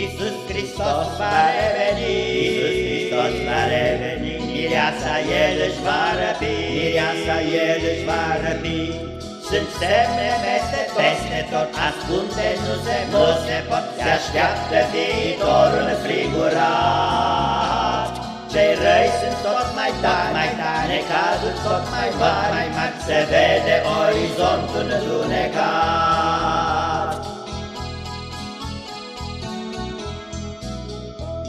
Iisus Hristos va reveni, Iisus Hristos va reveni, Mireasa El își va răpi, Mireasa El își va răpi. Sunt semne peste tot, Peste tot. Ascunde nu se pot, nu se pot, se așteaptă viitorul frigurat. Cei răi sunt tot mai tari, mai tari, necazuri tot mai tot mari, mai mari. se vede orizontul întunecat.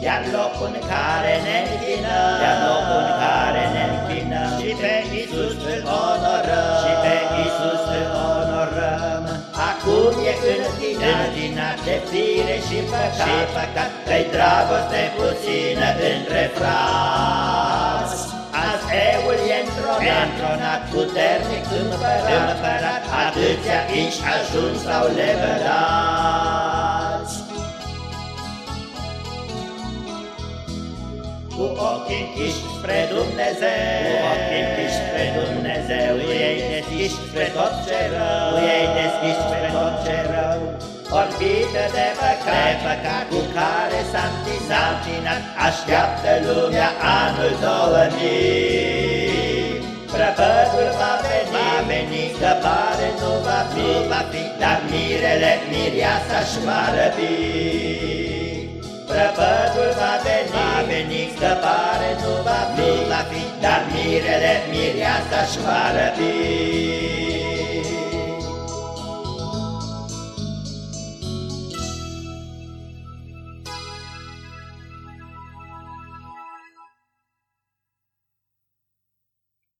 Iar locul în care ne închinăm, Iar locul în care ne închinăm, și pe Iisus îl onorăm, și pe Iisus îl onorăm. Acum e întinat, Întinat de fire și păcat, și păcat, Că-i dragoste puțină între frați. Azi eul e întronat, Întronat, puternic împărat, împărat, Atâția inși ajuns sau lepădați. Cu ochii închiși spre Dumnezeu, Cu ochii închiși spre Dumnezeu, cu ei deschiși spre tot ce rău, Cu ei deschiși spre tot ce rău, Orbită de păcat, de păcat, cu care s-a întinat, așteaptă lumea anul 2000. Prăpădul va veni, Va veni, scăpare nu va fi, nu va fi, dar mirele, miriasa-și va răpi. Prăpădul va veni, Va veni, scăpare nu va fi, nu va fi, dar mirele, miriasa-și va răpi.